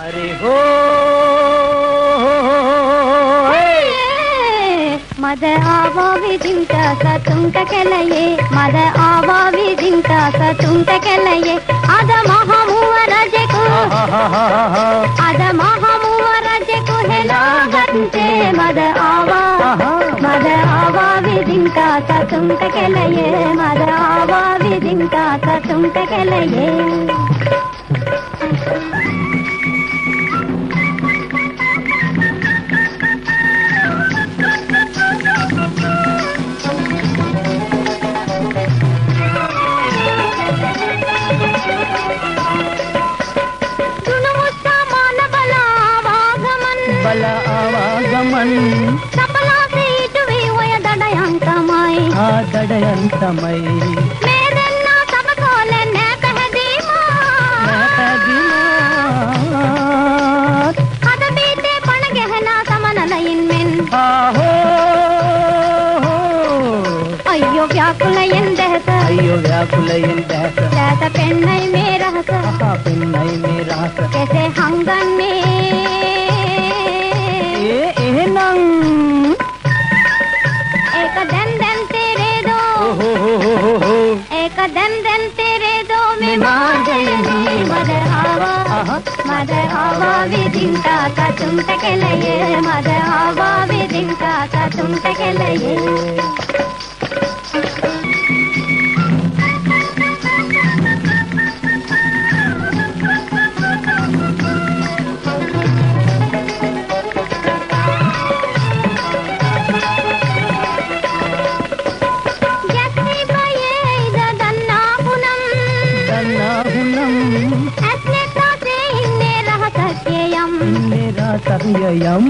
హరి హో మద ఆవా విజింత సతుంత కెలయే. మద ఆవా విజింత సతుంత కెలయే. అద మహమువ రజకు. అద మహమువ రజకు మద ఆవా మద ఆవా విజింత సతుంత కెలయే. మద ఆవా విజింత సతుంత కెలయే. కంఠమై అయ్యో వ్యాకుల ఎందహత అయ్యో వ్యాకుల ఎందహత లేత పెన్నై మే రహత పెన్నై మే రహత कैसे हंगन में। ए, ए, कदम दम तेरे दो में मार गई मदर हवा मदर हवा विदिंका का तुम तक लये मदर हवा विदिंका का तुम तक लये ರಹಸಕ್ಯಯಂ ಮೇರಾ ಸವ್ಯಯಂ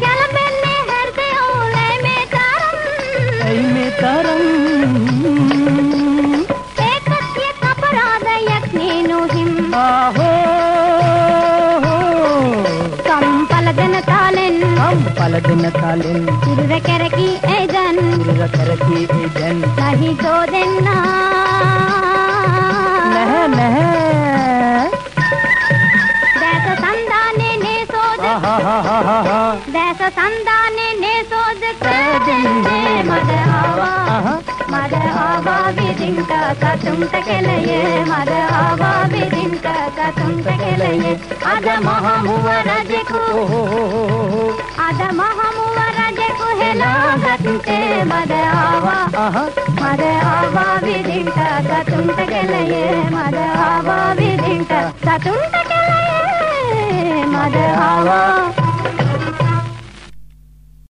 ಕೆಲಬೆನ್ನೆ ಹರ್ದೆ ಓಲೆ ಮೇ ತಾರಂ ಐ ಮೇ ತರಂ ಏಕಸ್ಯ ಕಪರಾಧ ಯಜ್ಞೇನು ಹಿಂ ಆಹೋ ಕಂಪಲದನ ತಾಲೆನ್ ಹಂ ಪಲದಿನ ತಾಲಿನ್ ತಿರುರ ಕೆರಕಿ ಐದನ್ ತಿರುಗ ಕರಕಿ ಇದನ್ ನಹಿ ಸೋದೆನ್ನ हा हा हा हा हा देसो संदाने ने सोद कदने मद आवा मद आवा बिदिंक कतुम तकलये मद आवा बिदिंक कतुम तकलये अद महमुव रजकु अद महमुव रजकु हेलो गतुते मद आवा मद आवा बिदिंक कतुम तकलये मद आवा बिदिंक कतुम तकलये மத ஆவா